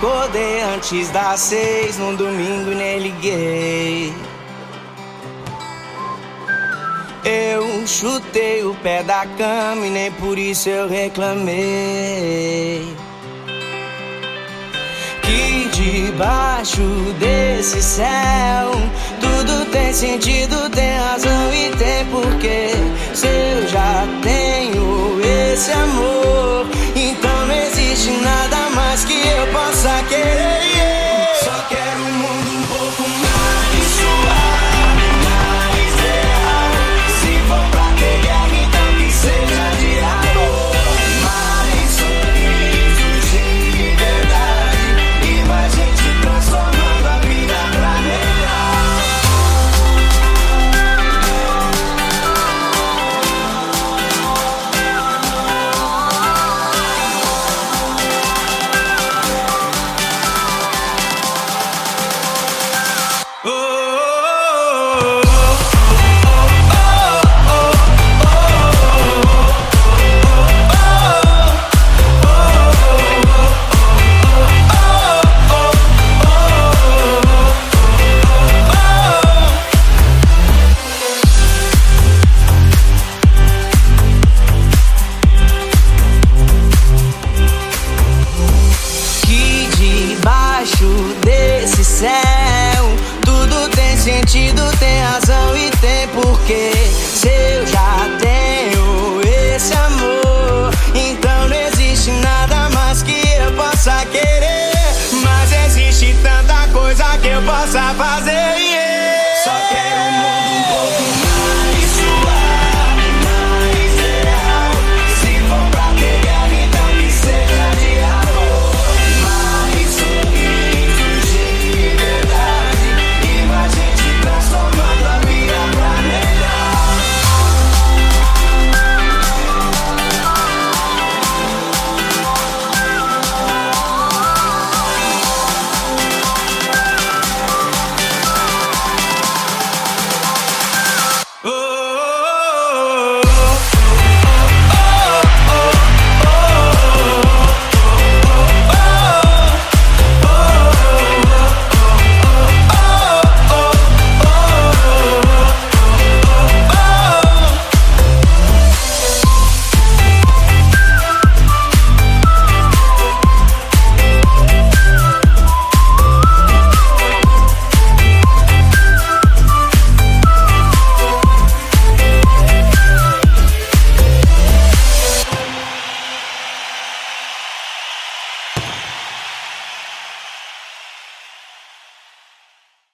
acordei antes das seis num domingo e nem liguei. Eu chutei o pé da cama e nem por isso eu reclamei. Que debaixo desse céu tudo tem sentido, tem razão e tem porquê. Se eu já tenho esse amor, então não existe nada fazer. Yeah. Só quero